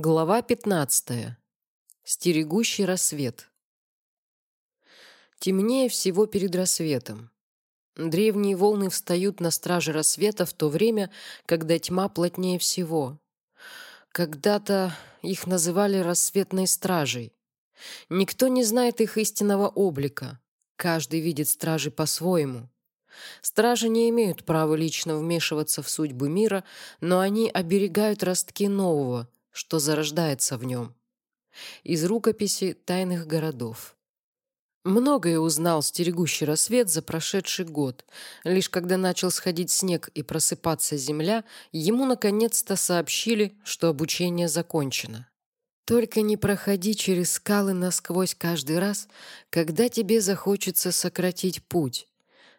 Глава 15. Стерегущий рассвет. Темнее всего перед рассветом. Древние волны встают на страже рассвета в то время, когда тьма плотнее всего. Когда-то их называли рассветной стражей. Никто не знает их истинного облика. Каждый видит стражи по-своему. Стражи не имеют права лично вмешиваться в судьбы мира, но они оберегают ростки нового – что зарождается в нем. Из рукописи тайных городов. Многое узнал стерегущий рассвет за прошедший год. Лишь когда начал сходить снег и просыпаться земля, ему наконец-то сообщили, что обучение закончено. Только не проходи через скалы насквозь каждый раз, когда тебе захочется сократить путь.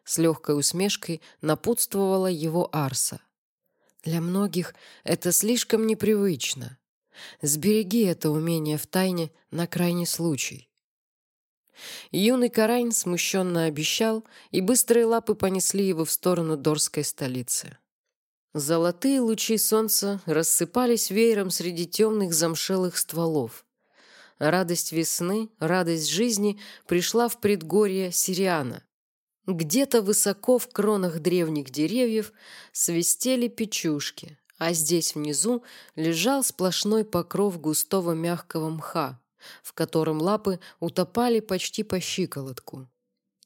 С легкой усмешкой напутствовала его Арса. Для многих это слишком непривычно. Сбереги это умение в тайне на крайний случай. Юный Карайн смущенно обещал, и быстрые лапы понесли его в сторону Дорской столицы. Золотые лучи солнца рассыпались веером среди темных замшелых стволов. Радость весны, радость жизни пришла в предгорье Сириана. Где-то высоко в кронах древних деревьев свистели печушки, а здесь внизу лежал сплошной покров густого мягкого мха, в котором лапы утопали почти по щиколотку.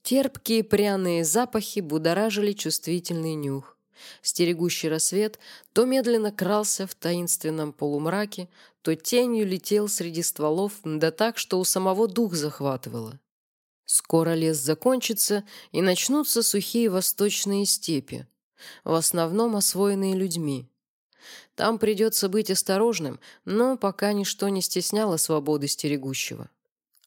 Терпкие пряные запахи будоражили чувствительный нюх. Стерегущий рассвет то медленно крался в таинственном полумраке, то тенью летел среди стволов, да так, что у самого дух захватывало. Скоро лес закончится, и начнутся сухие восточные степи, в основном освоенные людьми. Там придется быть осторожным, но пока ничто не стесняло свободы стерегущего.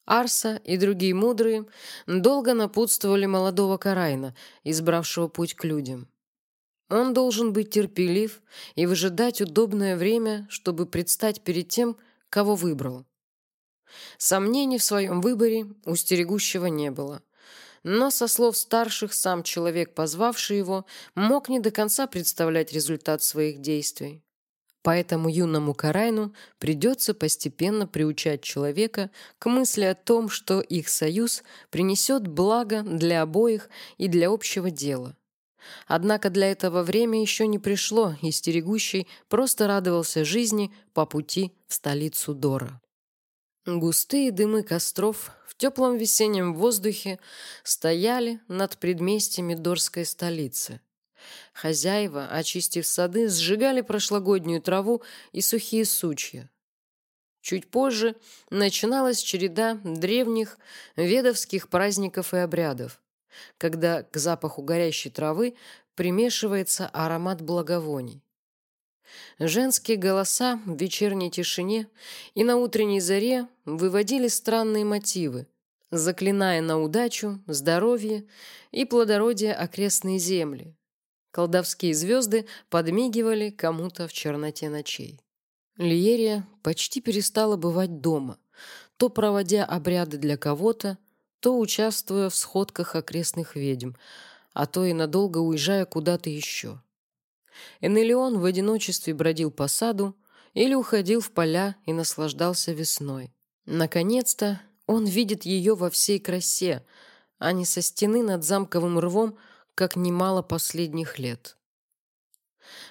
Арса и другие мудрые долго напутствовали молодого Карайна, избравшего путь к людям. Он должен быть терпелив и выжидать удобное время, чтобы предстать перед тем, кого выбрал. Сомнений в своем выборе у стерегущего не было. Но, со слов старших, сам человек, позвавший его, мог не до конца представлять результат своих действий. Поэтому юному Карайну придется постепенно приучать человека к мысли о том, что их союз принесет благо для обоих и для общего дела. Однако для этого время еще не пришло, и стерегущий просто радовался жизни по пути в столицу Дора. Густые дымы костров в теплом весеннем воздухе стояли над предместьями Дорской столицы. Хозяева, очистив сады, сжигали прошлогоднюю траву и сухие сучья. Чуть позже начиналась череда древних ведовских праздников и обрядов, когда к запаху горящей травы примешивается аромат благовоний. Женские голоса в вечерней тишине и на утренней заре выводили странные мотивы, заклиная на удачу, здоровье и плодородие окрестные земли, Колдовские звезды подмигивали кому-то в черноте ночей. Лиерия почти перестала бывать дома, то проводя обряды для кого-то, то участвуя в сходках окрестных ведьм, а то и надолго уезжая куда-то еще. Энелион в одиночестве бродил по саду или уходил в поля и наслаждался весной. Наконец-то он видит ее во всей красе, а не со стены над замковым рвом, как немало последних лет.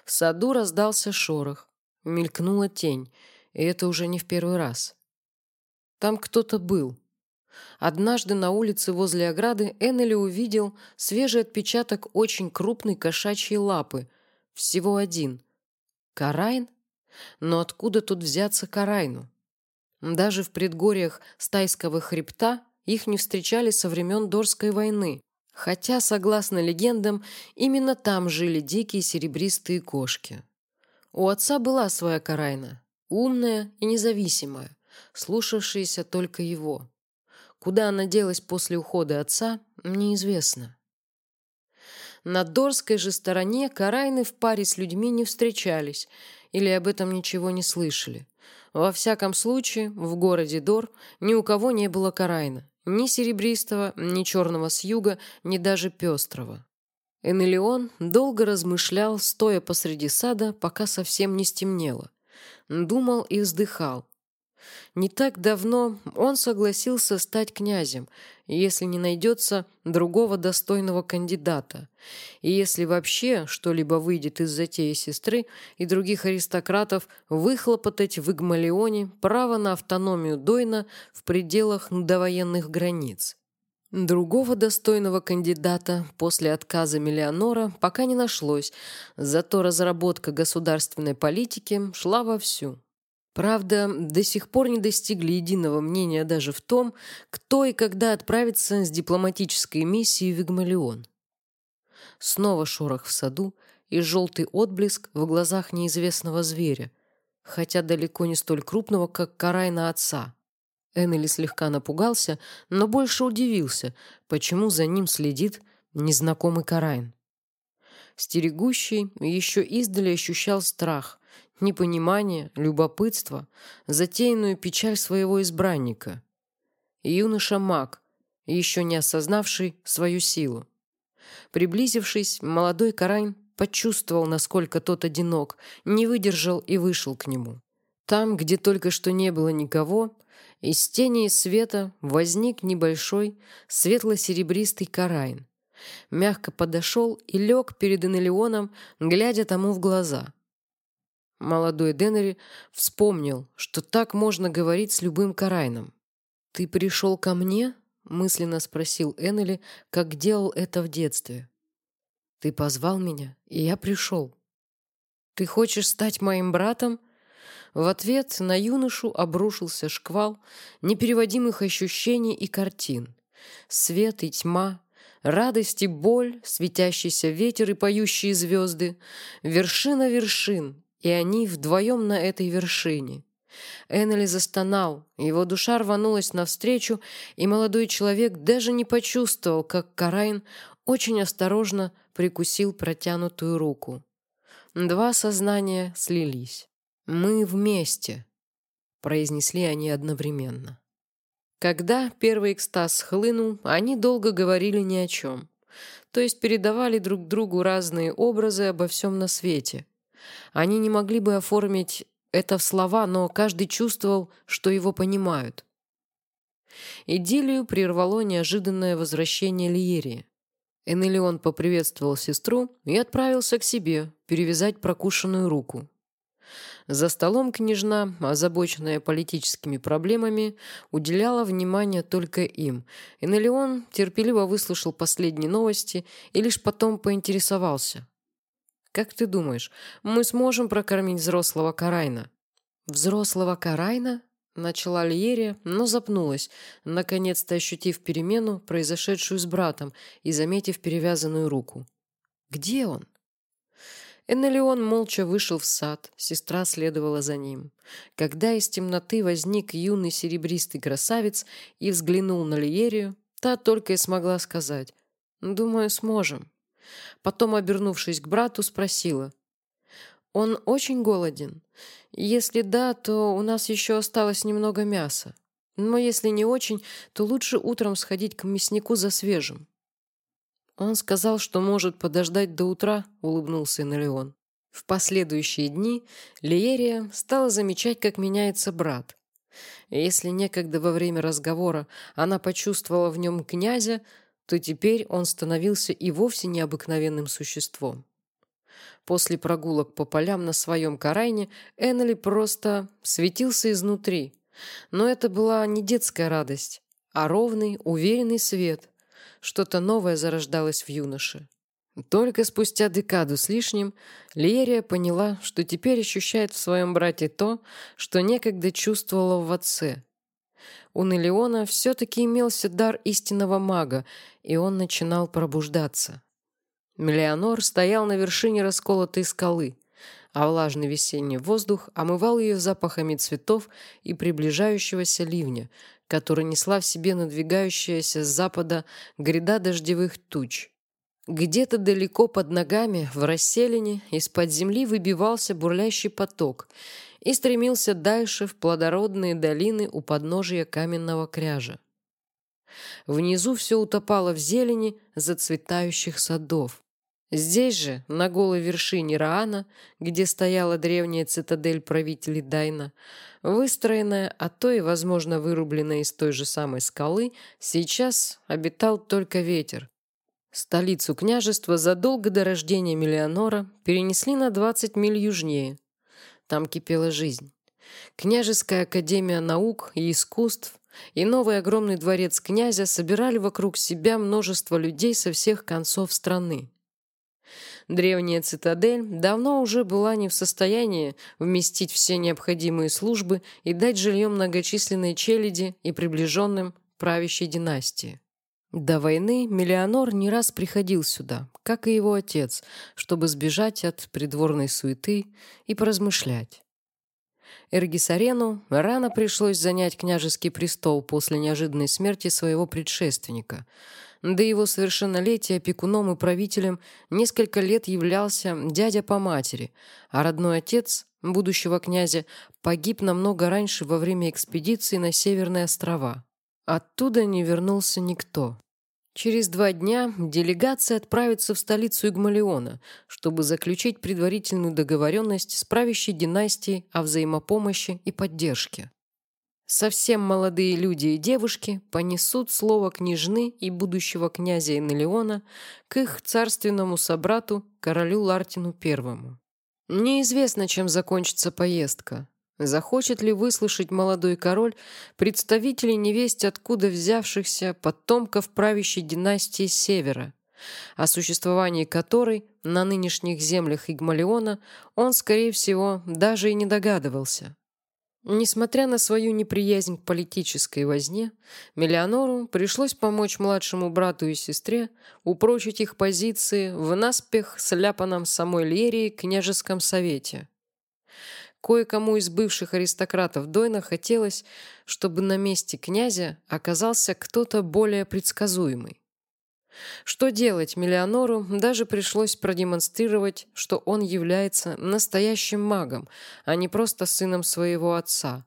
В саду раздался шорох, мелькнула тень, и это уже не в первый раз. Там кто-то был. Однажды на улице возле ограды Эннели увидел свежий отпечаток очень крупной кошачьей лапы, всего один. Карайн? Но откуда тут взяться Карайну? Даже в предгорьях Стайского хребта их не встречали со времен Дорской войны. Хотя, согласно легендам, именно там жили дикие серебристые кошки. У отца была своя Карайна, умная и независимая, слушавшаяся только его. Куда она делась после ухода отца, неизвестно. На Дорской же стороне Карайны в паре с людьми не встречались или об этом ничего не слышали. Во всяком случае, в городе Дор ни у кого не было Карайна, ни серебристого, ни черного с юга, ни даже пестрого. Энелион долго размышлял, стоя посреди сада, пока совсем не стемнело. думал и вздыхал. Не так давно он согласился стать князем, если не найдется другого достойного кандидата, и если вообще что-либо выйдет из затеи сестры и других аристократов, выхлопотать в Игмалионе право на автономию Дойна в пределах довоенных границ. Другого достойного кандидата после отказа Миллионора пока не нашлось, зато разработка государственной политики шла вовсю. Правда, до сих пор не достигли единого мнения даже в том, кто и когда отправится с дипломатической миссией в Игмалион. Снова шорох в саду и желтый отблеск в глазах неизвестного зверя, хотя далеко не столь крупного, как Карайна отца. Эннели слегка напугался, но больше удивился, почему за ним следит незнакомый Карайн. Стерегущий еще издали ощущал страх, непонимание, любопытство, затеянную печаль своего избранника. Юноша-маг, еще не осознавший свою силу. Приблизившись, молодой Карань почувствовал, насколько тот одинок, не выдержал и вышел к нему. Там, где только что не было никого, из тени и света возник небольшой светло-серебристый Карайн. Мягко подошел и лег перед Энелионом, глядя тому в глаза. Молодой Деннери вспомнил, что так можно говорить с любым Карайном. «Ты пришел ко мне?» — мысленно спросил Эннели, как делал это в детстве. «Ты позвал меня, и я пришел. Ты хочешь стать моим братом?» В ответ на юношу обрушился шквал непереводимых ощущений и картин. Свет и тьма, радость и боль, светящийся ветер и поющие звезды, вершина вершин, и они вдвоем на этой вершине. Эннели застонал, его душа рванулась навстречу, и молодой человек даже не почувствовал, как Карайн очень осторожно прикусил протянутую руку. Два сознания слились. «Мы вместе», — произнесли они одновременно. Когда первый экстаз схлынул, они долго говорили ни о чем. То есть передавали друг другу разные образы обо всем на свете — они не могли бы оформить это в слова, но каждый чувствовал, что его понимают. Идиллию прервало неожиданное возвращение Лиерии. Энелион поприветствовал сестру и отправился к себе перевязать прокушенную руку. За столом княжна, озабоченная политическими проблемами, уделяла внимание только им. Энелион терпеливо выслушал последние новости и лишь потом поинтересовался. Как ты думаешь, мы сможем прокормить взрослого Карайна?» «Взрослого Карайна?» — начала Льерия, но запнулась, наконец-то ощутив перемену, произошедшую с братом, и заметив перевязанную руку. «Где он?» Эннелион молча вышел в сад, сестра следовала за ним. Когда из темноты возник юный серебристый красавец и взглянул на Лиерию, та только и смогла сказать «Думаю, сможем». Потом, обернувшись к брату, спросила. «Он очень голоден? Если да, то у нас еще осталось немного мяса. Но если не очень, то лучше утром сходить к мяснику за свежим». «Он сказал, что может подождать до утра», — улыбнулся Энелион. В последующие дни Лиерия стала замечать, как меняется брат. Если некогда во время разговора она почувствовала в нем князя, то теперь он становился и вовсе необыкновенным существом. После прогулок по полям на своем Карайне Эннели просто светился изнутри. Но это была не детская радость, а ровный, уверенный свет. Что-то новое зарождалось в юноше. Только спустя декаду с лишним Лерия поняла, что теперь ощущает в своем брате то, что некогда чувствовала в отце – у Нелеона все-таки имелся дар истинного мага, и он начинал пробуждаться. Мелианор стоял на вершине расколотой скалы, а влажный весенний воздух омывал ее запахами цветов и приближающегося ливня, который несла в себе надвигающаяся с запада гряда дождевых туч. Где-то далеко под ногами, в расселине, из-под земли выбивался бурлящий поток, и стремился дальше в плодородные долины у подножия каменного кряжа. Внизу все утопало в зелени зацветающих садов. Здесь же, на голой вершине Раана, где стояла древняя цитадель правителей Дайна, выстроенная, а то и, возможно, вырубленная из той же самой скалы, сейчас обитал только ветер. Столицу княжества задолго до рождения Миллионора перенесли на 20 миль южнее. Там кипела жизнь. Княжеская академия наук и искусств и новый огромный дворец князя собирали вокруг себя множество людей со всех концов страны. Древняя цитадель давно уже была не в состоянии вместить все необходимые службы и дать жилье многочисленной челяди и приближенным правящей династии. До войны Миллионор не раз приходил сюда, как и его отец, чтобы сбежать от придворной суеты и поразмышлять. Эргисарену рано пришлось занять княжеский престол после неожиданной смерти своего предшественника. До его совершеннолетия опекуном и правителем несколько лет являлся дядя по матери, а родной отец будущего князя погиб намного раньше во время экспедиции на Северные острова. Оттуда не вернулся никто. Через два дня делегация отправится в столицу Игмалиона, чтобы заключить предварительную договоренность с правящей династией о взаимопомощи и поддержке. Совсем молодые люди и девушки понесут слово княжны и будущего князя Энелиона к их царственному собрату, королю Лартину Первому. Неизвестно, чем закончится поездка. Захочет ли выслушать молодой король представителей невесть откуда взявшихся потомков правящей династии Севера, о существовании которой на нынешних землях Игмалиона он, скорее всего, даже и не догадывался. Несмотря на свою неприязнь к политической возне, Миллионору пришлось помочь младшему брату и сестре упрочить их позиции в наспех сляпанном самой Лерии княжеском совете – Кое-кому из бывших аристократов Дойна хотелось, чтобы на месте князя оказался кто-то более предсказуемый. Что делать Миллионору даже пришлось продемонстрировать, что он является настоящим магом, а не просто сыном своего отца.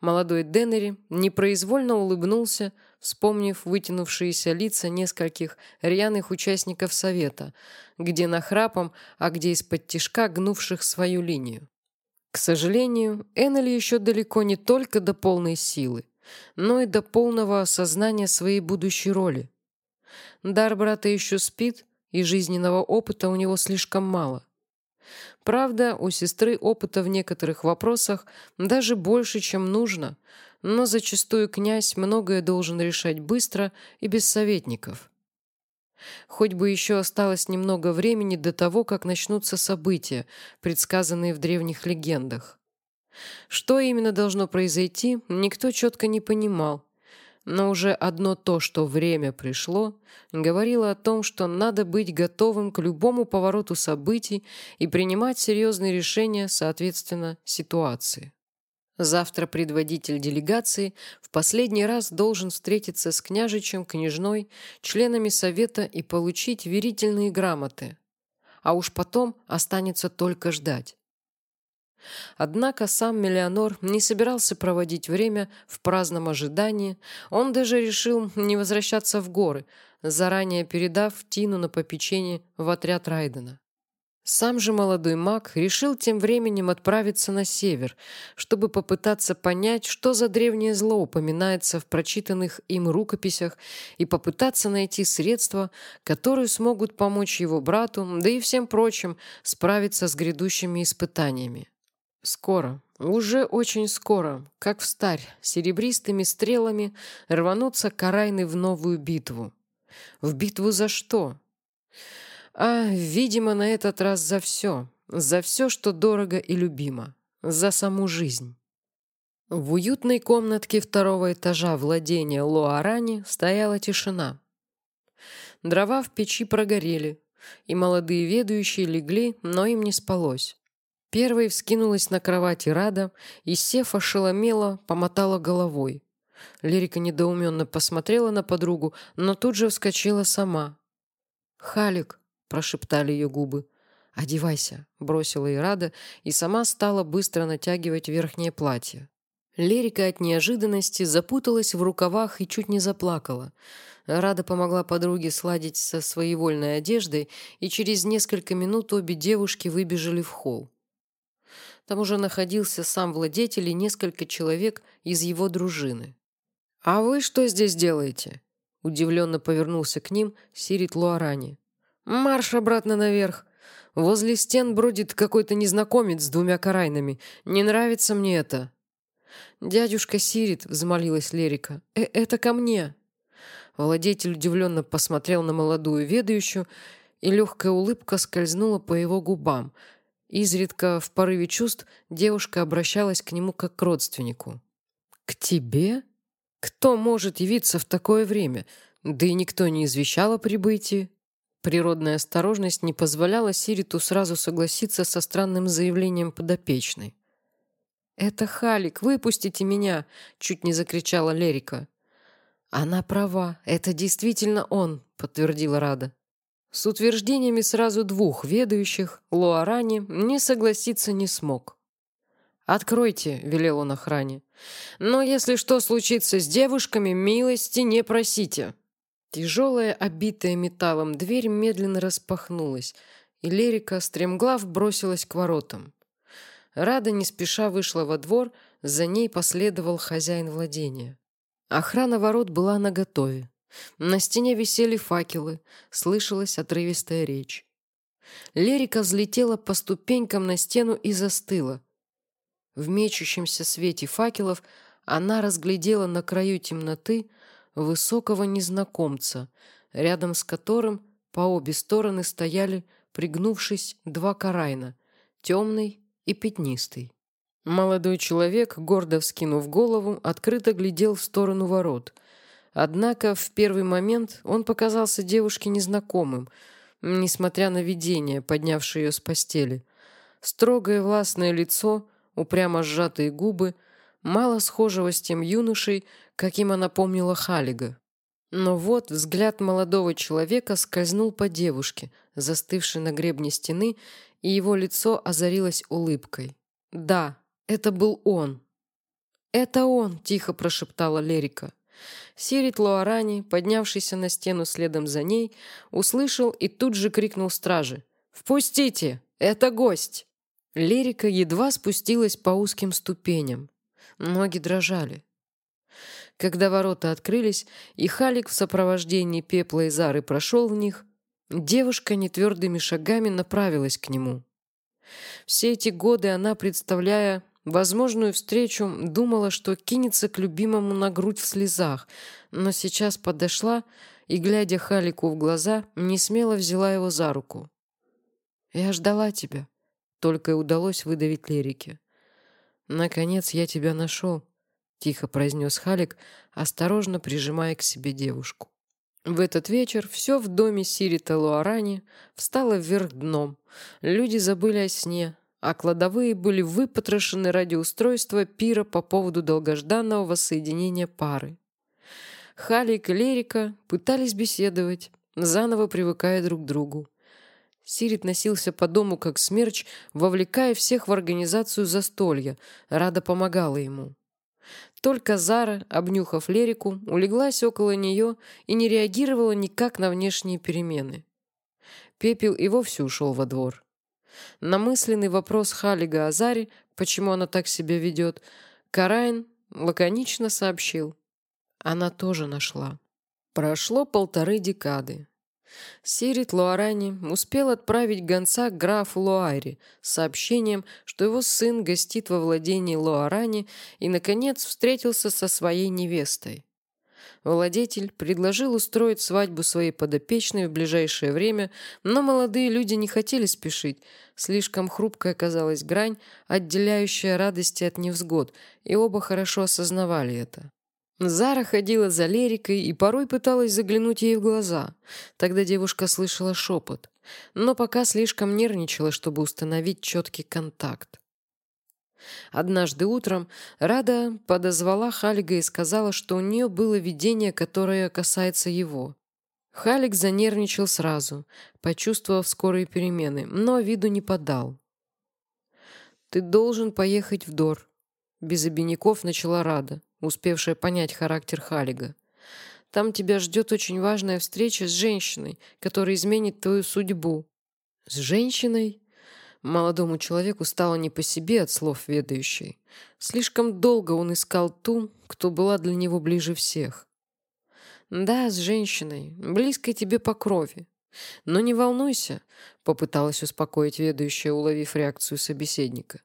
Молодой Деннери непроизвольно улыбнулся, вспомнив вытянувшиеся лица нескольких рьяных участников совета, где нахрапом, а где из-под тишка гнувших свою линию. К сожалению, Эннели еще далеко не только до полной силы, но и до полного осознания своей будущей роли. Дар брата еще спит, и жизненного опыта у него слишком мало. Правда, у сестры опыта в некоторых вопросах даже больше, чем нужно, но зачастую князь многое должен решать быстро и без советников – Хоть бы еще осталось немного времени до того, как начнутся события, предсказанные в древних легендах. Что именно должно произойти, никто четко не понимал. Но уже одно то, что время пришло, говорило о том, что надо быть готовым к любому повороту событий и принимать серьезные решения соответственно ситуации. Завтра предводитель делегации в последний раз должен встретиться с княжичем, княжной, членами совета и получить верительные грамоты. А уж потом останется только ждать. Однако сам Миллионор не собирался проводить время в праздном ожидании. Он даже решил не возвращаться в горы, заранее передав Тину на попечение в отряд Райдена. Сам же молодой маг решил тем временем отправиться на север, чтобы попытаться понять, что за древнее зло упоминается в прочитанных им рукописях, и попытаться найти средства, которые смогут помочь его брату, да и всем прочим, справиться с грядущими испытаниями. Скоро, уже очень скоро, как в старь, серебристыми стрелами рванутся карайны в новую битву. В битву за что? А, видимо, на этот раз за все. За все, что дорого и любимо. За саму жизнь. В уютной комнатке второго этажа владения Луарани стояла тишина. Дрова в печи прогорели, и молодые ведущие легли, но им не спалось. Первой вскинулась на кровати Рада и, сев ошеломела, помотала головой. Лирика недоуменно посмотрела на подругу, но тут же вскочила сама. «Халик, прошептали ее губы. «Одевайся», — бросила Ирада и сама стала быстро натягивать верхнее платье. Лерика от неожиданности запуталась в рукавах и чуть не заплакала. Рада помогла подруге сладить со своевольной одеждой, и через несколько минут обе девушки выбежали в холл. Там уже находился сам владетель и несколько человек из его дружины. «А вы что здесь делаете?» Удивленно повернулся к ним Сирит Луарани. «Марш обратно наверх! Возле стен бродит какой-то незнакомец с двумя карайнами. Не нравится мне это!» «Дядюшка Сирит», — взмолилась Лерика, э — «это ко мне». Владетель удивленно посмотрел на молодую ведающую, и легкая улыбка скользнула по его губам. Изредка, в порыве чувств, девушка обращалась к нему как к родственнику. «К тебе? Кто может явиться в такое время? Да и никто не извещал о прибытии». Природная осторожность не позволяла Сириту сразу согласиться со странным заявлением подопечной. «Это Халик, выпустите меня!» — чуть не закричала Лерика. «Она права, это действительно он», — подтвердила Рада. С утверждениями сразу двух ведающих Луарани не согласиться не смог. «Откройте», — велел он охране. «Но если что случится с девушками, милости не просите». Тяжелая, обитая металлом дверь медленно распахнулась, и Лерика стремглав бросилась к воротам. Рада не спеша вышла во двор, за ней последовал хозяин владения. Охрана ворот была наготове. На стене висели факелы, слышалась отрывистая речь. Лерика взлетела по ступенькам на стену и застыла. В мечущемся свете факелов она разглядела на краю темноты высокого незнакомца, рядом с которым по обе стороны стояли, пригнувшись, два карайна, темный и пятнистый. Молодой человек, гордо вскинув голову, открыто глядел в сторону ворот. Однако в первый момент он показался девушке незнакомым, несмотря на видение, поднявшее ее с постели. Строгое властное лицо, упрямо сжатые губы, мало схожего с тем юношей, каким она помнила Халига. Но вот взгляд молодого человека скользнул по девушке, застывшей на гребне стены, и его лицо озарилось улыбкой. «Да, это был он». «Это он!» — тихо прошептала Лерика. Сирит Луарани, поднявшийся на стену следом за ней, услышал и тут же крикнул страже. «Впустите! Это гость!» Лерика едва спустилась по узким ступеням. Ноги дрожали. Когда ворота открылись, и Халик в сопровождении Пепла и Зары прошел в них, девушка нетвердыми шагами направилась к нему. Все эти годы она, представляя возможную встречу, думала, что кинется к любимому на грудь в слезах, но сейчас подошла и, глядя Халику в глаза, не смело взяла его за руку. «Я ждала тебя», — только и удалось выдавить Лерике. «Наконец я тебя нашел», — тихо произнес Халик, осторожно прижимая к себе девушку. В этот вечер все в доме Сирита Луарани встало вверх дном. Люди забыли о сне, а кладовые были выпотрошены ради устройства пира по поводу долгожданного воссоединения пары. Халик и Лерика пытались беседовать, заново привыкая друг к другу. Сирит носился по дому как смерч, вовлекая всех в организацию застолья. Рада помогала ему. Только Зара, обнюхав Лерику, улеглась около нее и не реагировала никак на внешние перемены. Пепел и вовсе ушел во двор. На мысленный вопрос Халига о Заре, почему она так себя ведет, Карайн лаконично сообщил. Она тоже нашла. Прошло полторы декады. Сирит Луарани успел отправить гонца графу Луари с сообщением, что его сын гостит во владении Луарани и, наконец, встретился со своей невестой. Владетель предложил устроить свадьбу своей подопечной в ближайшее время, но молодые люди не хотели спешить. Слишком хрупкая оказалась грань, отделяющая радости от невзгод, и оба хорошо осознавали это. Зара ходила за Лерикой и порой пыталась заглянуть ей в глаза. Тогда девушка слышала шепот, но пока слишком нервничала, чтобы установить четкий контакт. Однажды утром Рада подозвала Халига и сказала, что у нее было видение, которое касается его. Халик занервничал сразу, почувствовав скорые перемены, но виду не подал. «Ты должен поехать в Дор», — без обиняков начала Рада, успевшая понять характер Халига. «Там тебя ждет очень важная встреча с женщиной, которая изменит твою судьбу». «С женщиной?» Молодому человеку стало не по себе от слов ведающей. Слишком долго он искал ту, кто была для него ближе всех. «Да, с женщиной, близкой тебе по крови. Но не волнуйся», — попыталась успокоить ведающая, уловив реакцию собеседника.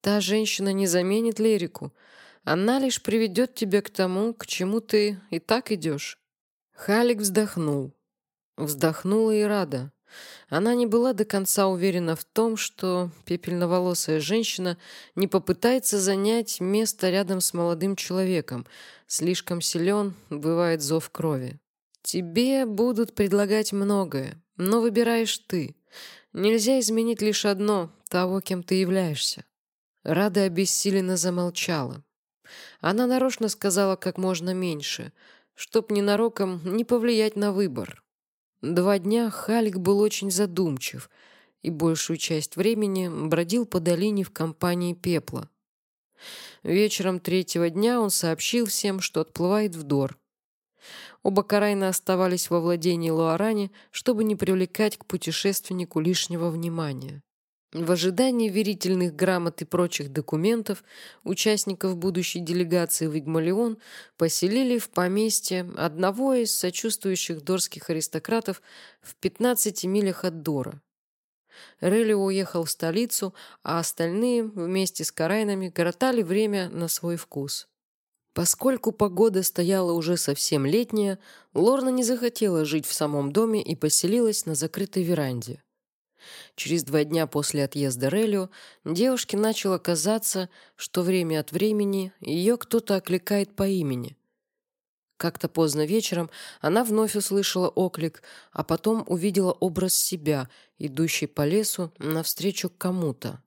«Та женщина не заменит лирику. Она лишь приведет тебя к тому, к чему ты и так идешь». Халик вздохнул. Вздохнула и рада. Она не была до конца уверена в том, что пепельноволосая женщина не попытается занять место рядом с молодым человеком. Слишком силен бывает зов крови. Тебе будут предлагать многое, но выбираешь ты. Нельзя изменить лишь одно — того, кем ты являешься. Рада обессиленно замолчала. Она нарочно сказала как можно меньше, чтоб ненароком не повлиять на выбор. Два дня Халик был очень задумчив и большую часть времени бродил по долине в компании пепла. Вечером третьего дня он сообщил всем, что отплывает в Дор. Оба Карайна оставались во владении Луарани, чтобы не привлекать к путешественнику лишнего внимания. В ожидании верительных грамот и прочих документов участников будущей делегации в Игмалион поселили в поместье одного из сочувствующих дорских аристократов в 15 милях от Дора. Релио уехал в столицу, а остальные вместе с Карайнами коротали время на свой вкус. Поскольку погода стояла уже совсем летняя, Лорна не захотела жить в самом доме и поселилась на закрытой веранде. Через два дня после отъезда Релио девушке начало казаться, что время от времени ее кто-то окликает по имени. Как-то поздно вечером она вновь услышала оклик, а потом увидела образ себя, идущей по лесу навстречу кому-то.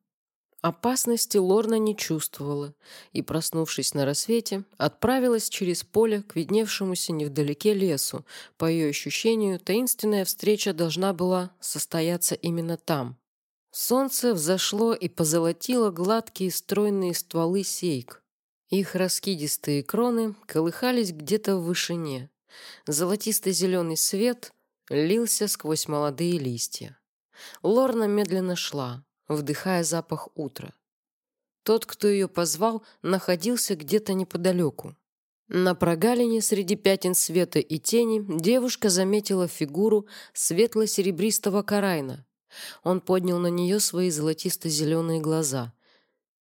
Опасности Лорна не чувствовала и, проснувшись на рассвете, отправилась через поле к видневшемуся невдалеке лесу. По ее ощущению, таинственная встреча должна была состояться именно там. Солнце взошло и позолотило гладкие стройные стволы сейк. Их раскидистые кроны колыхались где-то в вышине. Золотисто-зеленый свет лился сквозь молодые листья. Лорна медленно шла вдыхая запах утра. Тот, кто ее позвал, находился где-то неподалеку. На прогалине среди пятен света и тени девушка заметила фигуру светло-серебристого карайна. Он поднял на нее свои золотисто-зеленые глаза.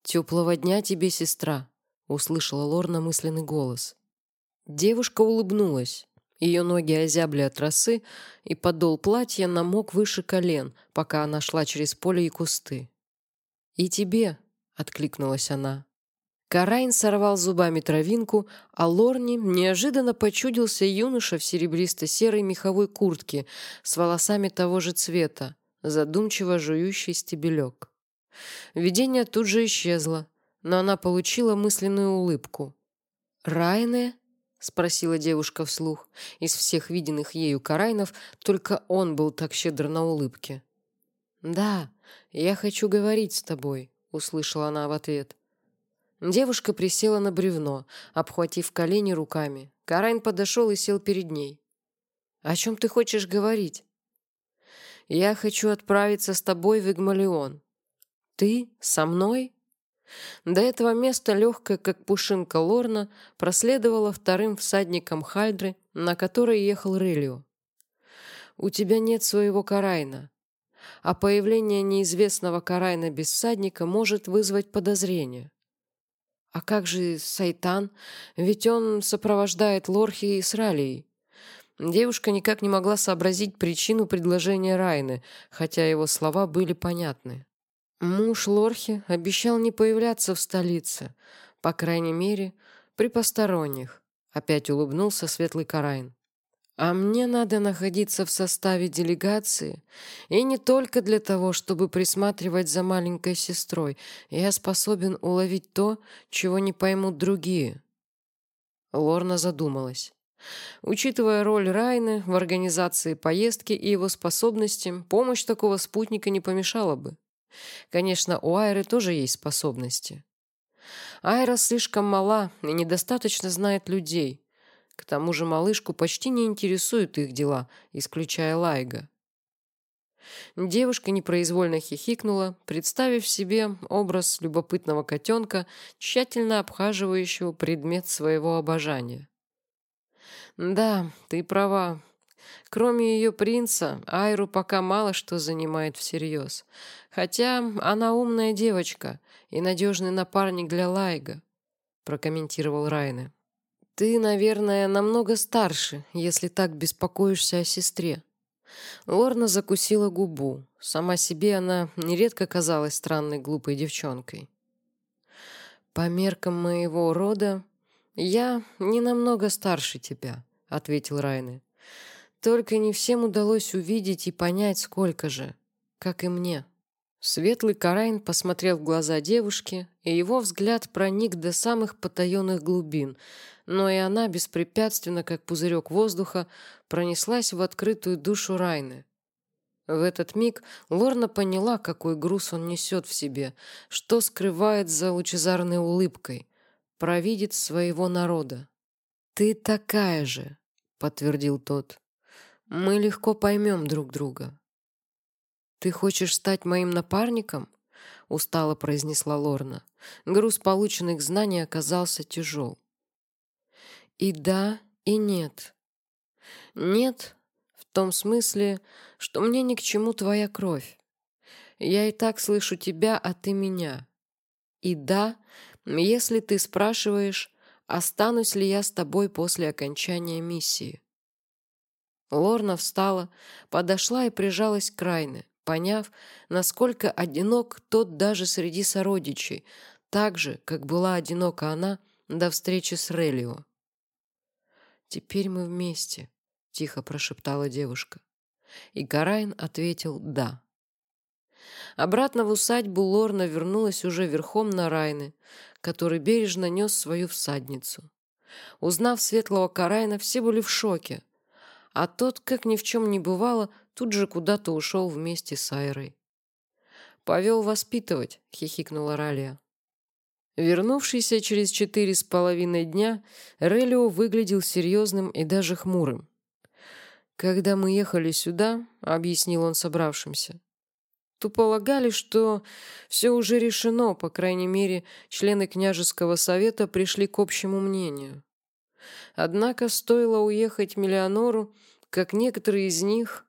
«Теплого дня тебе, сестра!» — услышала Лорна мысленный голос. Девушка улыбнулась. Ее ноги озябли от росы, и подол платья намок выше колен, пока она шла через поле и кусты. «И тебе», — откликнулась она. Карайн сорвал зубами травинку, а Лорни неожиданно почудился юноша в серебристо-серой меховой куртке с волосами того же цвета, задумчиво жующий стебелек. Видение тут же исчезло, но она получила мысленную улыбку. «Райне?» Спросила девушка вслух. Из всех виденных ею карайнов только он был так щедр на улыбке. «Да, я хочу говорить с тобой», — услышала она в ответ. Девушка присела на бревно, обхватив колени руками. Карайн подошел и сел перед ней. «О чем ты хочешь говорить?» «Я хочу отправиться с тобой в Игмалион». «Ты? Со мной?» До этого места легкая, как пушинка Лорна, проследовала вторым всадником Хальдры, на которой ехал Релио. «У тебя нет своего Карайна, а появление неизвестного Карайна без всадника может вызвать подозрение. А как же Сайтан? Ведь он сопровождает Лорхи и Сралией». Девушка никак не могла сообразить причину предложения Райны, хотя его слова были понятны. Муж Лорхи обещал не появляться в столице, по крайней мере, при посторонних. Опять улыбнулся Светлый Карайн. А мне надо находиться в составе делегации, и не только для того, чтобы присматривать за маленькой сестрой. Я способен уловить то, чего не поймут другие. Лорна задумалась. Учитывая роль Райны в организации поездки и его способности, помощь такого спутника не помешала бы. Конечно, у Айры тоже есть способности. Айра слишком мала и недостаточно знает людей. К тому же малышку почти не интересуют их дела, исключая Лайга. Девушка непроизвольно хихикнула, представив себе образ любопытного котенка, тщательно обхаживающего предмет своего обожания. «Да, ты права. Кроме ее принца, Айру пока мало что занимает всерьез. Хотя она умная девочка и надежный напарник для Лайга», — прокомментировал Райне. «Ты, наверное, намного старше, если так беспокоишься о сестре». Лорна закусила губу. Сама себе она нередко казалась странной глупой девчонкой. «По меркам моего рода я не намного старше тебя», — ответил Райны. «Только не всем удалось увидеть и понять, сколько же, как и мне». Светлый Карайн посмотрел в глаза девушки, и его взгляд проник до самых потаенных глубин, но и она беспрепятственно, как пузырек воздуха, пронеслась в открытую душу Райны. В этот миг Лорна поняла, какой груз он несет в себе, что скрывает за лучезарной улыбкой. Провидит своего народа. «Ты такая же», — подтвердил тот. «Мы легко поймем друг друга». «Ты хочешь стать моим напарником?» — устало произнесла Лорна. Груз полученных знаний оказался тяжел. «И да, и нет. Нет в том смысле, что мне ни к чему твоя кровь. Я и так слышу тебя, а ты меня. И да, если ты спрашиваешь, останусь ли я с тобой после окончания миссии». Лорна встала, подошла и прижалась к Райне поняв, насколько одинок тот даже среди сородичей, так же, как была одинока она до встречи с Релио. «Теперь мы вместе», — тихо прошептала девушка. И Карайн ответил «да». Обратно в усадьбу Лорна вернулась уже верхом на Райны, который бережно нес свою всадницу. Узнав светлого Карайна, все были в шоке, а тот, как ни в чем не бывало, тут же куда-то ушел вместе с Айрой. «Повел воспитывать», — хихикнула Ралия. Вернувшийся через четыре с половиной дня, Релио выглядел серьезным и даже хмурым. «Когда мы ехали сюда», — объяснил он собравшимся, то полагали, что все уже решено, по крайней мере, члены княжеского совета пришли к общему мнению. Однако стоило уехать Миллионору, как некоторые из них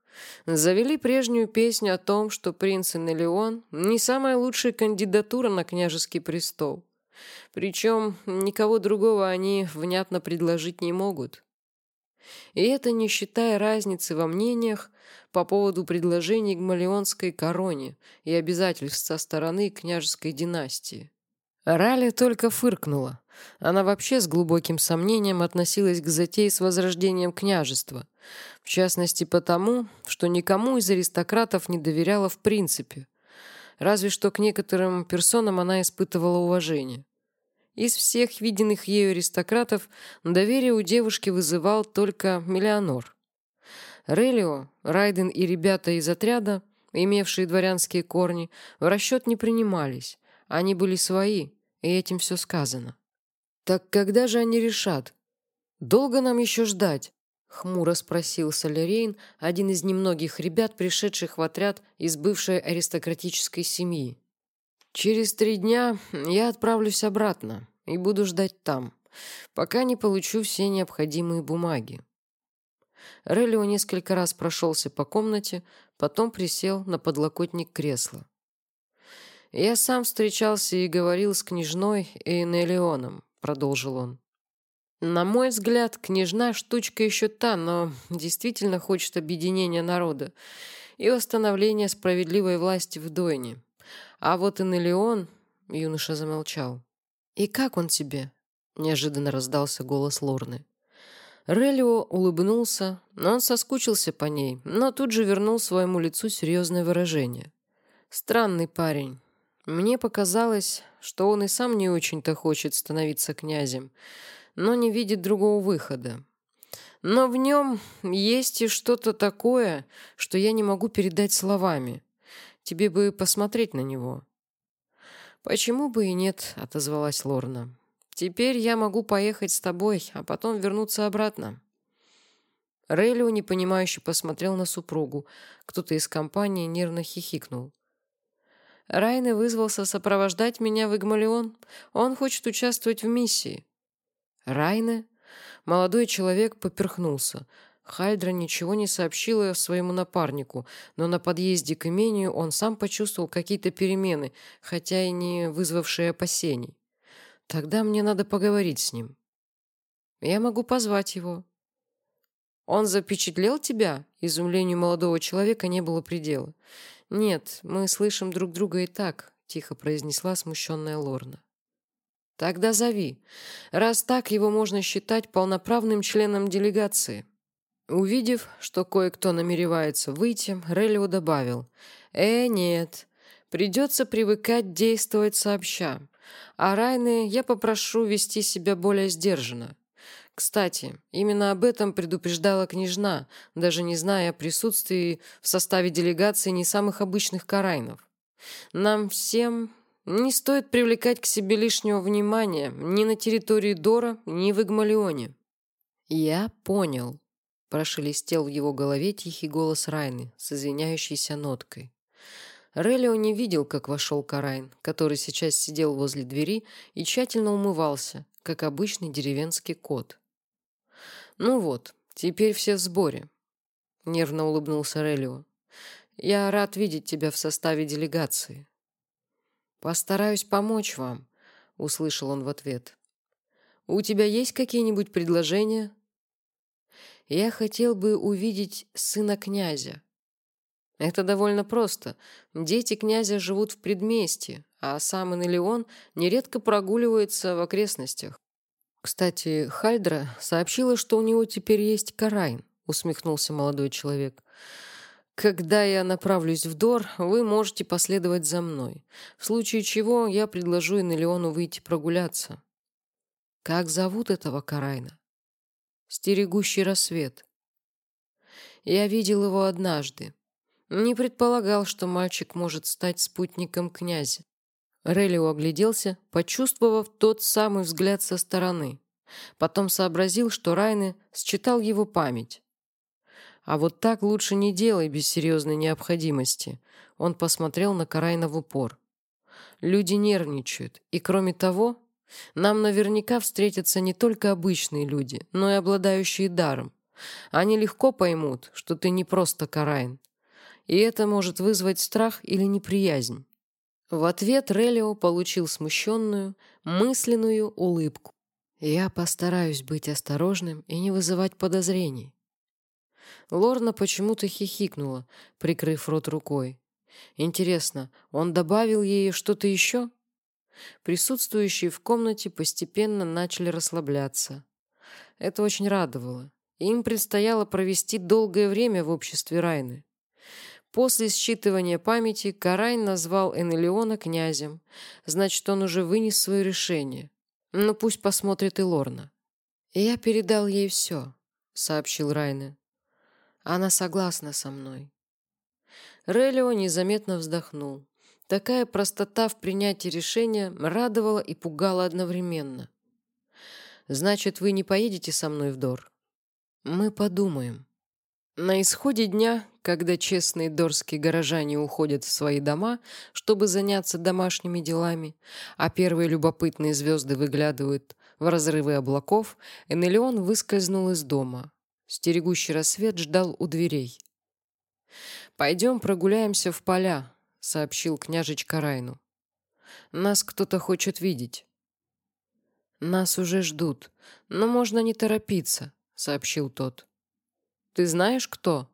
завели прежнюю песню о том, что принц Энелион не самая лучшая кандидатура на княжеский престол. Причем никого другого они внятно предложить не могут. И это не считая разницы во мнениях по поводу предложений к Малеонской короне и обязательств со стороны княжеской династии. Рали только фыркнула. Она вообще с глубоким сомнением относилась к затее с возрождением княжества. В частности потому, что никому из аристократов не доверяла в принципе. Разве что к некоторым персонам она испытывала уважение. Из всех виденных ею аристократов доверие у девушки вызывал только Миллионор. Релио, Райден и ребята из отряда, имевшие дворянские корни, в расчет не принимались. Они были свои, и этим все сказано. «Так когда же они решат? Долго нам еще ждать?» — хмуро спросил Солерейн, один из немногих ребят, пришедших в отряд из бывшей аристократической семьи. «Через три дня я отправлюсь обратно и буду ждать там, пока не получу все необходимые бумаги». Релио несколько раз прошелся по комнате, потом присел на подлокотник кресла. «Я сам встречался и говорил с княжной и Нелеоном», — продолжил он. «На мой взгляд, княжна штучка еще та, но действительно хочет объединения народа и восстановления справедливой власти в Дойне. А вот и Нелеон...» — юноша замолчал. «И как он тебе?» — неожиданно раздался голос Лорны. Релио улыбнулся, но он соскучился по ней, но тут же вернул своему лицу серьезное выражение. «Странный парень. Мне показалось, что он и сам не очень-то хочет становиться князем, но не видит другого выхода. Но в нем есть и что-то такое, что я не могу передать словами. Тебе бы посмотреть на него. «Почему бы и нет?» — отозвалась Лорна. «Теперь я могу поехать с тобой, а потом вернуться обратно». Рейлио непонимающе посмотрел на супругу. Кто-то из компании нервно хихикнул. Райне вызвался сопровождать меня в Игмалион. Он хочет участвовать в миссии. Райне? Молодой человек поперхнулся. Хальдра ничего не сообщила своему напарнику, но на подъезде к имению он сам почувствовал какие-то перемены, хотя и не вызвавшие опасений. Тогда мне надо поговорить с ним. Я могу позвать его. Он запечатлел тебя? Изумлению молодого человека не было предела. «Нет, мы слышим друг друга и так», — тихо произнесла смущенная Лорна. «Тогда зови. Раз так, его можно считать полноправным членом делегации». Увидев, что кое-кто намеревается выйти, Релио добавил. «Э, нет. Придется привыкать действовать сообща. А Райны я попрошу вести себя более сдержанно. Кстати, именно об этом предупреждала княжна, даже не зная о присутствии в составе делегации не самых обычных карайнов. Нам всем не стоит привлекать к себе лишнего внимания ни на территории Дора, ни в Игмалионе. «Я понял», — прошелестел в его голове тихий голос Райны с извиняющейся ноткой. Релио не видел, как вошел Карайн, который сейчас сидел возле двери и тщательно умывался, как обычный деревенский кот. «Ну вот, теперь все в сборе», — нервно улыбнулся Релио. «Я рад видеть тебя в составе делегации». «Постараюсь помочь вам», — услышал он в ответ. «У тебя есть какие-нибудь предложения?» «Я хотел бы увидеть сына князя». «Это довольно просто. Дети князя живут в предместье, а сам Энелион нередко прогуливается в окрестностях. «Кстати, Хальдра сообщила, что у него теперь есть Карайн», — усмехнулся молодой человек. «Когда я направлюсь в Дор, вы можете последовать за мной. В случае чего я предложу Энелиону выйти прогуляться». «Как зовут этого Карайна?» «Стерегущий рассвет». Я видел его однажды. Не предполагал, что мальчик может стать спутником князя. Релио огляделся, почувствовав тот самый взгляд со стороны. Потом сообразил, что Райны считал его память. А вот так лучше не делай без серьезной необходимости. Он посмотрел на Карайна в упор. Люди нервничают, и кроме того, нам наверняка встретятся не только обычные люди, но и обладающие даром. Они легко поймут, что ты не просто Карайн. И это может вызвать страх или неприязнь. В ответ Релио получил смущенную, мысленную улыбку. «Я постараюсь быть осторожным и не вызывать подозрений». Лорна почему-то хихикнула, прикрыв рот рукой. «Интересно, он добавил ей что-то еще?» Присутствующие в комнате постепенно начали расслабляться. Это очень радовало. Им предстояло провести долгое время в обществе Райны. После считывания памяти Карайн назвал Энелиона князем. Значит, он уже вынес свое решение. Но пусть посмотрит и Лорна. «Я передал ей все», — сообщил Райне. «Она согласна со мной». Релио незаметно вздохнул. Такая простота в принятии решения радовала и пугала одновременно. «Значит, вы не поедете со мной в Дор?» «Мы подумаем», на исходе дня, когда честные дорские горожане уходят в свои дома, чтобы заняться домашними делами, а первые любопытные звезды выглядывают в разрывы облаков, Энелион выскользнул из дома. Стерегущий рассвет ждал у дверей. «Пойдем прогуляемся в поля», — сообщил княжич Карайну. «Нас кто-то хочет видеть». «Нас уже ждут, но можно не торопиться», — сообщил тот. «Ты знаешь, кто?»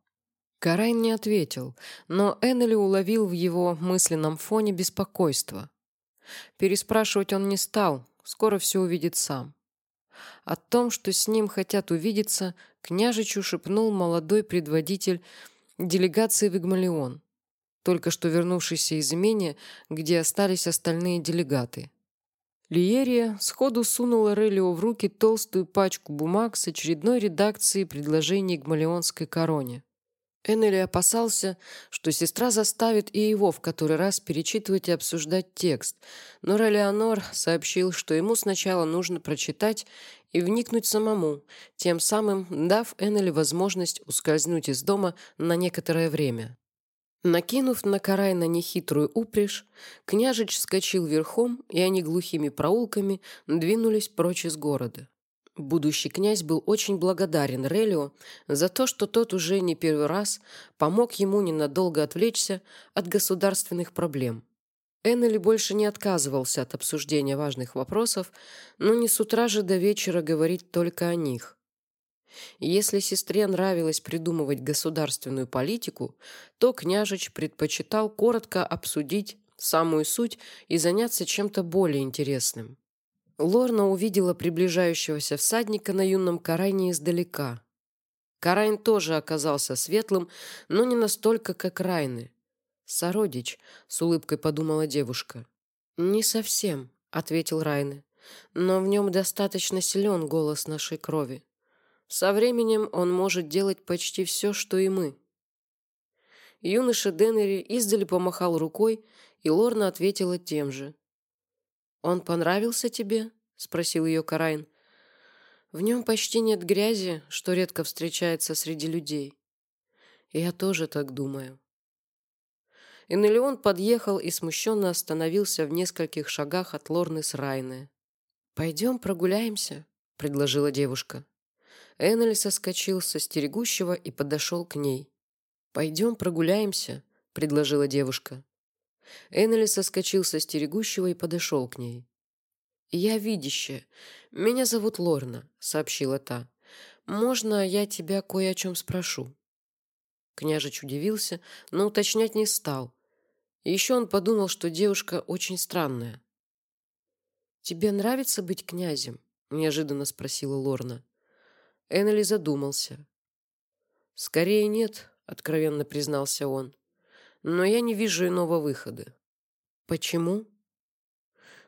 Карайн не ответил, но Эннели уловил в его мысленном фоне беспокойство. Переспрашивать он не стал, скоро все увидит сам. О том, что с ним хотят увидеться, княжичу шепнул молодой предводитель делегации в Игмалион, только что вернувшийся из имения, где остались остальные делегаты. Лиерия сходу сунула Релио в руки толстую пачку бумаг с очередной редакцией предложений к Малеонской короне. Эннели опасался, что сестра заставит и его в который раз перечитывать и обсуждать текст, но Релеонор сообщил, что ему сначала нужно прочитать и вникнуть самому, тем самым дав Эннели возможность ускользнуть из дома на некоторое время. Накинув на Карайна нехитрую упряжь, княжич скочил верхом, и они глухими проулками двинулись прочь из города. Будущий князь был очень благодарен Релио за то, что тот уже не первый раз помог ему ненадолго отвлечься от государственных проблем. Эннели больше не отказывался от обсуждения важных вопросов, но не с утра же до вечера говорить только о них. Если сестре нравилось придумывать государственную политику, то княжич предпочитал коротко обсудить самую суть и заняться чем-то более интересным. Лорна увидела приближающегося всадника на юном Карайне издалека. Карайн тоже оказался светлым, но не настолько, как Райны. «Сородич», — с улыбкой подумала девушка. «Не совсем», — ответил Райны. «Но в нем достаточно силен голос нашей крови. Со временем он может делать почти все, что и мы». Юноша Деннери издали помахал рукой, и Лорна ответила тем же. «Он понравился тебе?» — спросил ее Карайн. «В нем почти нет грязи, что редко встречается среди людей. Я тоже так думаю». Энелион подъехал и смущенно остановился в нескольких шагах от Лорны с Райны. «Пойдем прогуляемся», — предложила девушка. Эннель соскочил со стерегущего и подошел к ней. «Пойдем прогуляемся», — предложила девушка. Эннели соскочил со стерегущего и подошел к ней. «Я видящая. Меня зовут Лорна», — сообщила та. «Можно я тебя кое о чем спрошу?» Княжич удивился, но уточнять не стал. Еще он подумал, что девушка очень странная. «Тебе нравится быть князем?» — неожиданно спросила Лорна. Эннели задумался. «Скорее нет», — откровенно признался он но я не вижу иного выхода. Почему?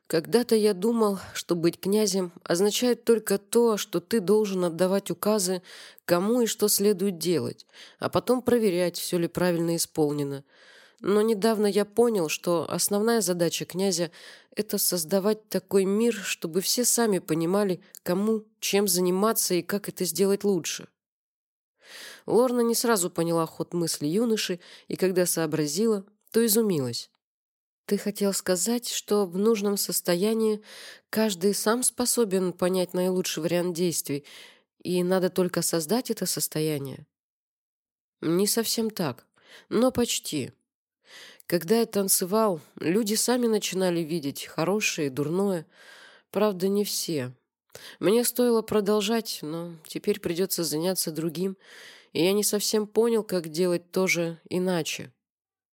Когда-то я думал, что быть князем означает только то, что ты должен отдавать указы, кому и что следует делать, а потом проверять, все ли правильно исполнено. Но недавно я понял, что основная задача князя – это создавать такой мир, чтобы все сами понимали, кому, чем заниматься и как это сделать лучше. Лорна не сразу поняла ход мысли юноши, и когда сообразила, то изумилась. «Ты хотел сказать, что в нужном состоянии каждый сам способен понять наилучший вариант действий, и надо только создать это состояние?» «Не совсем так, но почти. Когда я танцевал, люди сами начинали видеть хорошее и дурное. Правда, не все. Мне стоило продолжать, но теперь придется заняться другим, и я не совсем понял, как делать тоже иначе.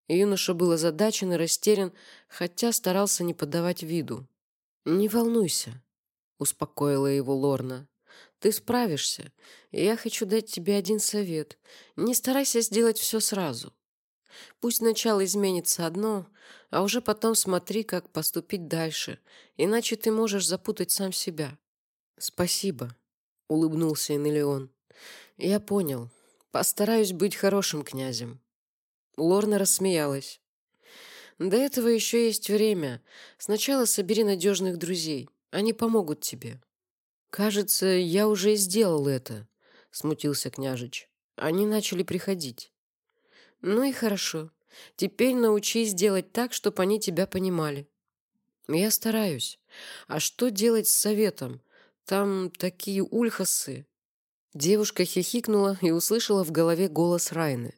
Юноша был озадачен и растерян, хотя старался не подавать виду. «Не волнуйся», — успокоила его Лорна. «Ты справишься, и я хочу дать тебе один совет. Не старайся сделать все сразу. Пусть сначала изменится одно, а уже потом смотри, как поступить дальше, иначе ты можешь запутать сам себя». «Спасибо», — улыбнулся Энелион. «Я понял. Постараюсь быть хорошим князем. Лорна рассмеялась. До этого еще есть время. Сначала собери надежных друзей. Они помогут тебе. Кажется, я уже сделал это, смутился княжич. Они начали приходить. Ну и хорошо. Теперь научись делать так, чтобы они тебя понимали. Я стараюсь. А что делать с советом? Там такие ульхасы. Девушка хихикнула и услышала в голове голос Райны.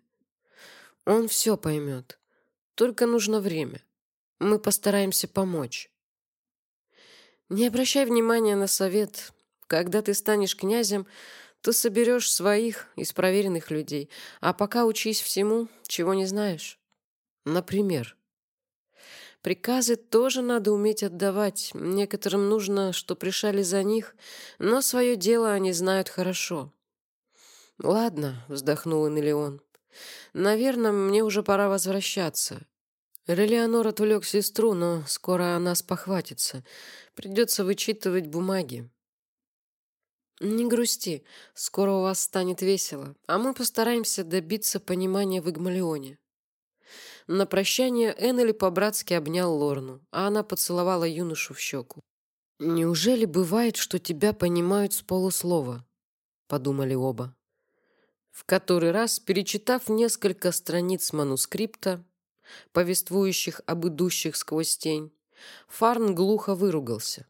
«Он все поймет. Только нужно время. Мы постараемся помочь». «Не обращай внимания на совет. Когда ты станешь князем, ты соберешь своих из проверенных людей, а пока учись всему, чего не знаешь. Например, Приказы тоже надо уметь отдавать. Некоторым нужно, что пришали за них, но свое дело они знают хорошо. «Ладно», — вздохнул Энелион. «Наверное, мне уже пора возвращаться. Релеонор отвлек сестру, но скоро она спохватится. Придется вычитывать бумаги». «Не грусти, скоро у вас станет весело, а мы постараемся добиться понимания в Игмалионе». На прощание Эннели по-братски обнял Лорну, а она поцеловала юношу в щеку. «Неужели бывает, что тебя понимают с полуслова?» — подумали оба. В который раз, перечитав несколько страниц манускрипта, повествующих об идущих сквозь тень, Фарн глухо выругался.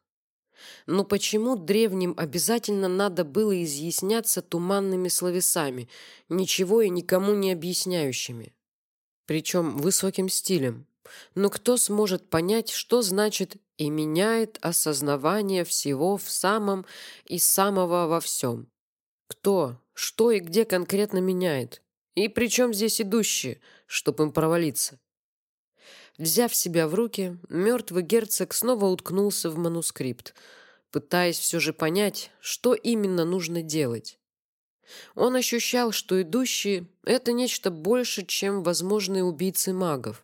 Но почему древним обязательно надо было изъясняться туманными словесами, ничего и никому не объясняющими? Причем высоким стилем. Но кто сможет понять, что значит «и меняет осознавание всего в самом и самого во всем»? Кто, что и где конкретно меняет? И при чем здесь идущие, чтоб им провалиться? Взяв себя в руки, мертвый герцог снова уткнулся в манускрипт, пытаясь все же понять, что именно нужно делать. Он ощущал, что идущие — это нечто больше, чем возможные убийцы магов.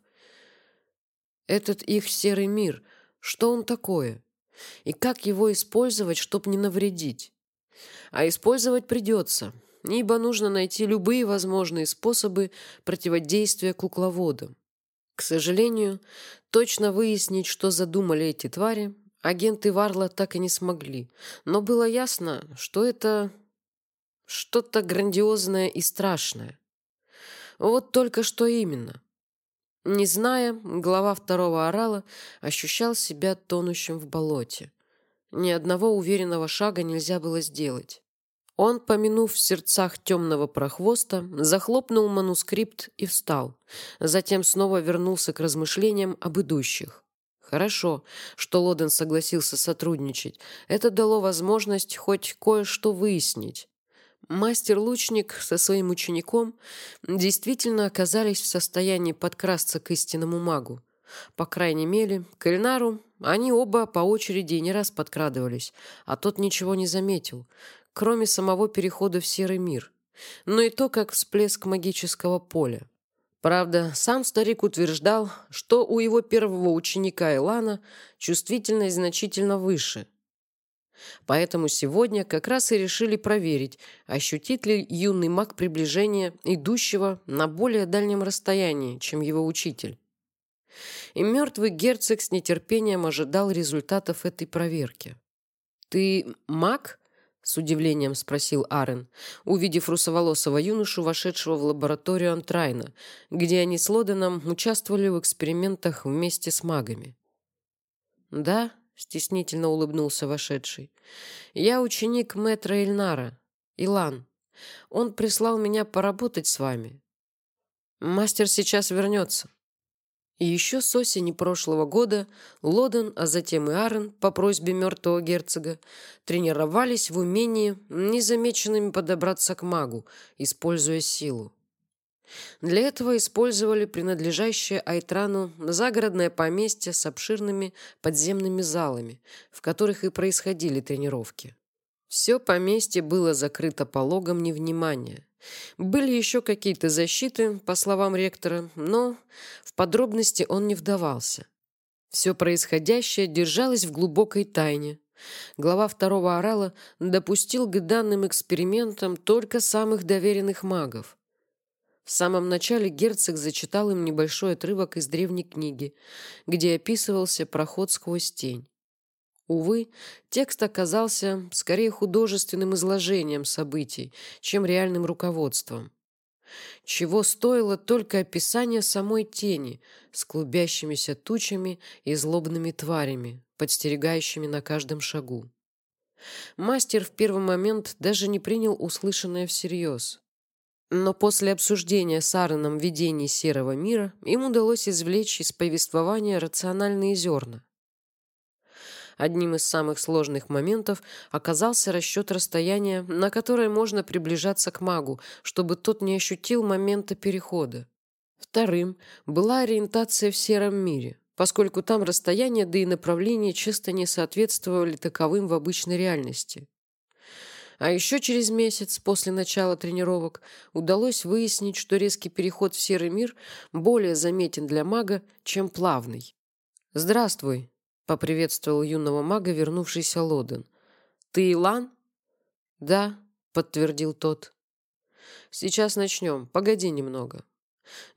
Этот их серый мир, что он такое? И как его использовать, чтобы не навредить? А использовать придется, ибо нужно найти любые возможные способы противодействия кукловодам. К сожалению, точно выяснить, что задумали эти твари, агенты Варла так и не смогли, но было ясно, что это что-то грандиозное и страшное. Вот только что именно. Не зная, глава второго орала ощущал себя тонущим в болоте. Ни одного уверенного шага нельзя было сделать. Он, помянув в сердцах темного прохвоста, захлопнул манускрипт и встал. Затем снова вернулся к размышлениям об идущих. Хорошо, что Лоден согласился сотрудничать. Это дало возможность хоть кое-что выяснить. Мастер-лучник со своим учеником действительно оказались в состоянии подкрасться к истинному магу. По крайней мере, к Эльнару они оба по очереди не раз подкрадывались, а тот ничего не заметил, кроме самого перехода в серый мир, но и то, как всплеск магического поля. Правда, сам старик утверждал, что у его первого ученика Илана чувствительность значительно выше. Поэтому сегодня как раз и решили проверить, ощутит ли юный маг приближение идущего на более дальнем расстоянии, чем его учитель. И мертвый герцог с нетерпением ожидал результатов этой проверки. «Ты маг?» с удивлением спросил Арен, увидев русоволосого юношу, вошедшего в лабораторию Антрайна, где они с Лоденом участвовали в экспериментах вместе с магами. «Да», — стеснительно улыбнулся вошедший, — «я ученик мэтра Эльнара, Илан. Он прислал меня поработать с вами. Мастер сейчас вернется». И еще с осени прошлого года Лоден, а затем и Аарон, по просьбе мертвого герцога, тренировались в умении незамеченными подобраться к магу, используя силу. Для этого использовали принадлежащее Айтрану загородное поместье с обширными подземными залами, в которых и происходили тренировки. Все поместье было закрыто пологом невнимания. Были еще какие-то защиты, по словам ректора, но в подробности он не вдавался. Все происходящее держалось в глубокой тайне. Глава второго орала допустил к данным экспериментам только самых доверенных магов. В самом начале герцог зачитал им небольшой отрывок из древней книги, где описывался проход сквозь тень. Увы, текст оказался скорее художественным изложением событий, чем реальным руководством. Чего стоило только описание самой тени с клубящимися тучами и злобными тварями, подстерегающими на каждом шагу. Мастер в первый момент даже не принял услышанное всерьез. Но после обсуждения с Аароном видений серого мира им удалось извлечь из повествования рациональные зерна. Одним из самых сложных моментов оказался расчет расстояния, на которое можно приближаться к магу, чтобы тот не ощутил момента перехода. Вторым была ориентация в сером мире, поскольку там расстояние да и направление часто не соответствовали таковым в обычной реальности. А еще через месяц после начала тренировок удалось выяснить, что резкий переход в серый мир более заметен для мага, чем плавный. «Здравствуй», поприветствовал юного мага вернувшийся Лоден. «Ты Илан?» «Да», — подтвердил тот. «Сейчас начнем. Погоди немного.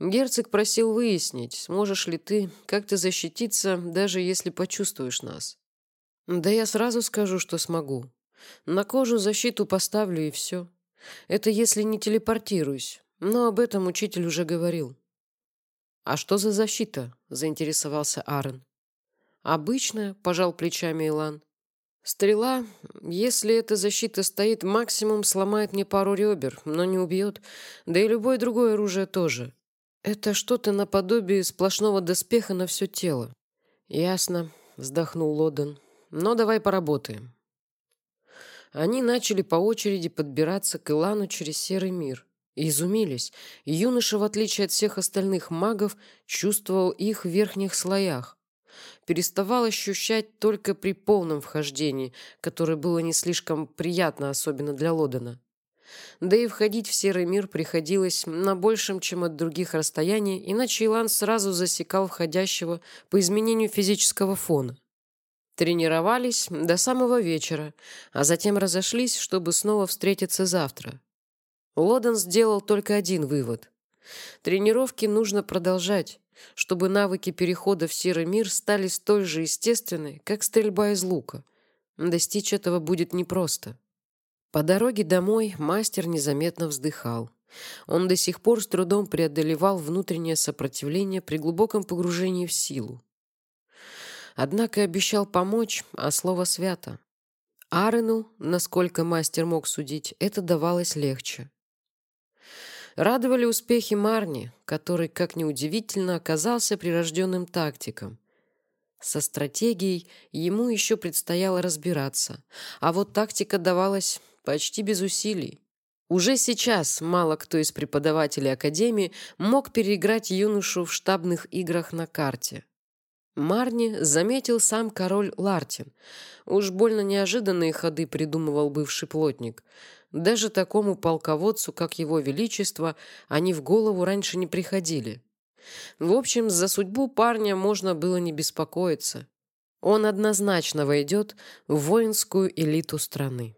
Герцог просил выяснить, сможешь ли ты как-то защититься, даже если почувствуешь нас. Да я сразу скажу, что смогу. На кожу защиту поставлю и все. Это если не телепортируюсь, но об этом учитель уже говорил. «А что за защита?» – заинтересовался Аарон. «Обычная», – пожал плечами Илан. «Стрела, если эта защита стоит, максимум сломает мне пару ребер, но не убьет, да и любое другое оружие тоже. Это что-то наподобие сплошного доспеха на все тело». «Ясно», – вздохнул Лоден. «Но давай поработаем». Они начали по очереди подбираться к Илану через серый мир. И изумились. Юноша, в отличие от всех остальных магов, чувствовал их в верхних слоях. Переставал ощущать только при полном вхождении, которое было не слишком приятно, особенно для Лодена. Да и входить в серый мир приходилось на большем, чем от других расстояний, иначе Илан сразу засекал входящего по изменению физического фона. Тренировались до самого вечера, а затем разошлись, чтобы снова встретиться завтра. Лоден сделал только один вывод. Тренировки нужно продолжать, чтобы навыки перехода в серый мир стали столь же естественны, как стрельба из лука. Достичь этого будет непросто. По дороге домой мастер незаметно вздыхал. Он до сих пор с трудом преодолевал внутреннее сопротивление при глубоком погружении в силу. Однако обещал помочь, а слово свято. Арену, насколько мастер мог судить, это давалось легче. Радовали успехи Марни, который, как ни удивительно, оказался прирожденным тактиком. Со стратегией ему еще предстояло разбираться, а вот тактика давалась почти без усилий. Уже сейчас мало кто из преподавателей Академии мог переиграть юношу в штабных играх на карте – Марни заметил сам король Лартин. Уж больно неожиданные ходы придумывал бывший плотник. Даже такому полководцу, как его величество, они в голову раньше не приходили. В общем, за судьбу парня можно было не беспокоиться. Он однозначно войдет в воинскую элиту страны.